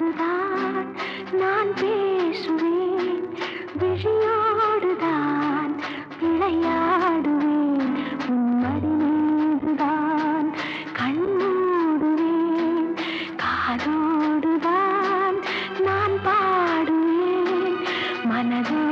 விழியோடுதான் நான் பேசுவேன் விழியோடுதான் விளையாடுவேன். உம்மடி மீதுதான் கண்ணோடுவேன் காதோடுதான் நான் பாடுவேன். மனதோ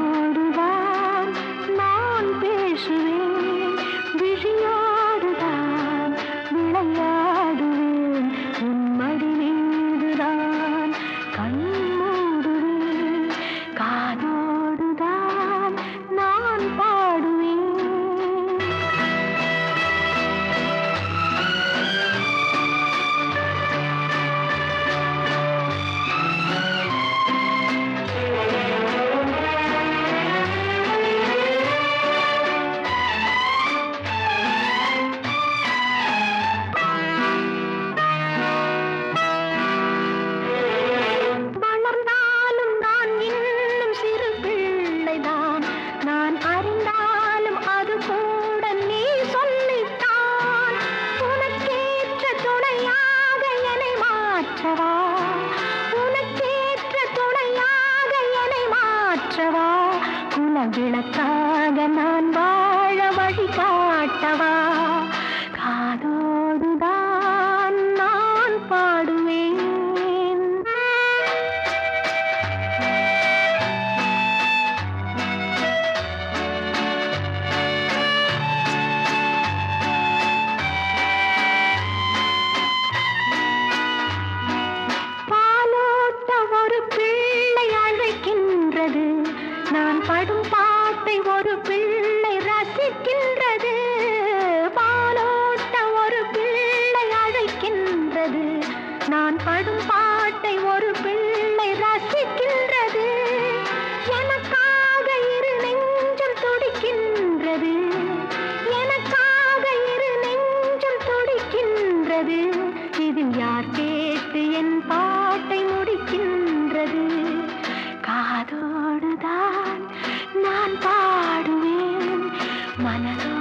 நான் அறிந்தாலும் அது கூட நீ சொல்லித்தான். உனக்கேற்ற துணையாக என்னை மாற்றவா? உனக்கேற்ற துணையாக என்னை மாற்றவா? குலவிளக்காக நான் வாழ வழி காட்டவா ரசிக்கின்றது நான் படும் பாட்டை ஒரு பிள்ளை ரசிக்கின்றது. பாலோட்ட ஒரு பிள்ளை அழைக்கின்றது. நான் படும் பாட்டை ஒரு பிள்ளை ரசிக்கின்றது. எனக்காக இரு நெஞ்சம் துடிக்கின்றது. எனக்காக இரு நெஞ்சம் துடிக்கின்றது. இதில் யார் கேட்டு என் பாட்டை முடிக்கின்றது? I never